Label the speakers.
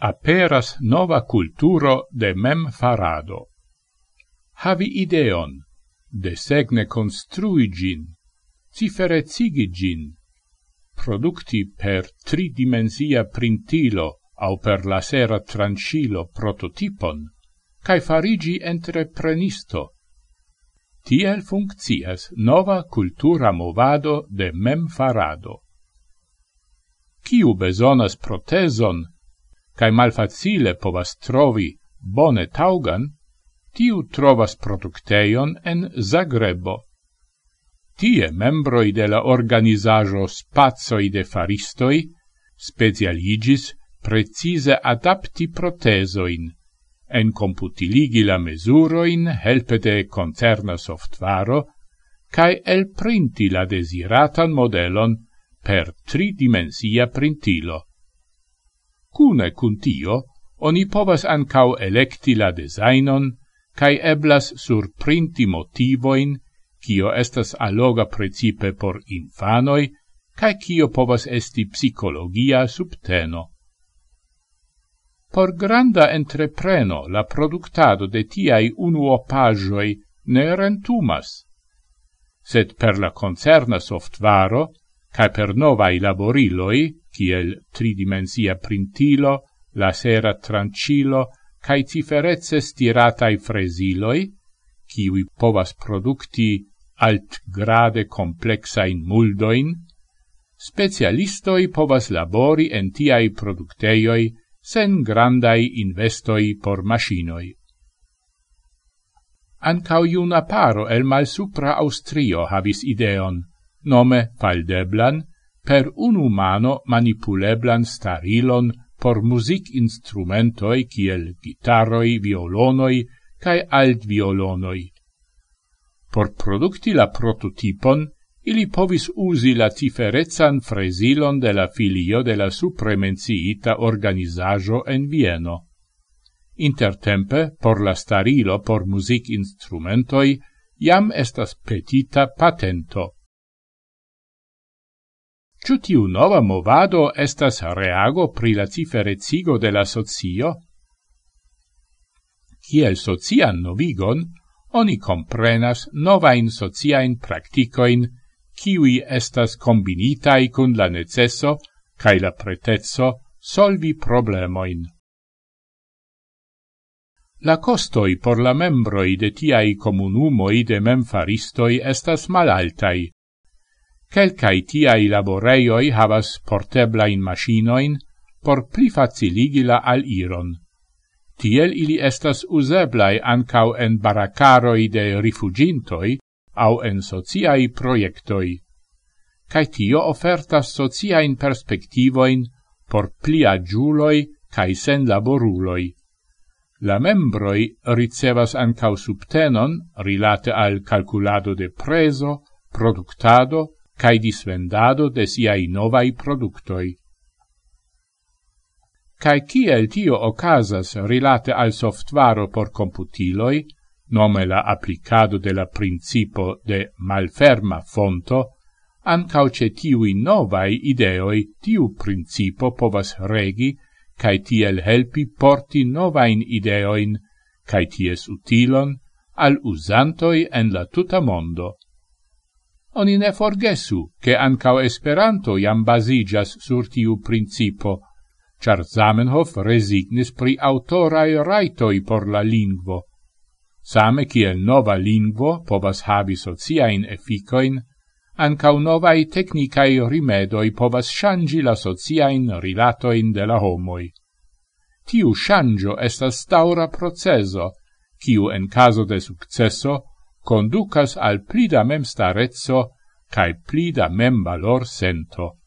Speaker 1: aperas nova culturo de mem farado. Havi ideon, desegne construi gin, ciferecigi gin, producti per tridimensia printilo au per lasera trancilo prototipon, cae farigi entreprenisto. Tiel funccias nova cultura movado de mem farado. Ciu besonas proteson cae malfacile povas trovi bone taugan, tiu trovas producteion en Zagrebo. Tie membroi de la organizajo Spazoi de Faristoi specialigis precise adapti protesoin, en computiligi la mesuroin helpete concerna softvaro, cae elprinti la desiratan modelon per tridimensia printilo. Cune cun tio, oni povas ancau electi la designon, cae eblas sur printi motivoin, cio estas alloga precipe por infanoi, cae cio povas esti psicologia subteno. Por granda entrepreno la productado de tiai unuopagioi ne rentumas, sed per la concerna softvaro cae per novai laboriloi, kiel tridimensia printilo, lasera trancilo, cae ciferezze stiratai fresiloi, kiwi povas producti alt grade complexa in muldoin, specialistoi povas labori en tiai producteioi sen grandai investoi por machinoi. Ancau iuna paro el malsupra Austrio havis ideon, nome faldeblan, per un umano manipuleblan starilon por music instrumentoi kiel gitaroi, violonoi, cae alt violonoi. Por producti la prototipon, ili povis usi la tiferezan fresilon de la filio de la supremenciita organizajo en Vieno. Intertempe, por la starilo por music instrumentoi, jam estas petita patento. Ciu tiu nova movado estas reago pri la ciferecigo de la socio? Ciel socian novigon, oni comprenas novain sociain practicoin, kiwi estas combinitai cun la necesso cae la pretezzo solvi problemoin. La costoi por la membroi de tiai comunumoi de memfaristoi estas malaltai, Quelcae tiai laboreioi havas portebla in machinoin por pli faciligila al iron. Tiel ili estas useblai ancau en baracaroi de rifugintoi au en sociai proiectoi. Cai tio ofertas sociain perspectivoin por pli agiuloi cae sen laboruloi. La membroi ricevas ancau subtenon rilate al calculado de preso, productado, cae disvendado de siai novai productoi. Cae ciel tio ocasas rilate al softvaro por computiloi, nome la applicado de la principo de malferma fonto, ancau ce tiui novai ideoi tiu principo povas regi cae tiel helpi porti novain ideoin cae ties utilon al usantoi en la tuta mondo oni ne forgesu, che ancao Esperanto jam basigas sur tiu principo, char Zamenhof resignis pri autorae raitoi por la lingvo. Same kiel nova lingvo povas habi sociain efficoin, ancau novai technicae rimedoi povas shangi la sociain rilatoin de la homoi. Tiu shangio estas staura proceso, kiu en caso de successo conducas al plida memstarezzo cae plida mem valor sento.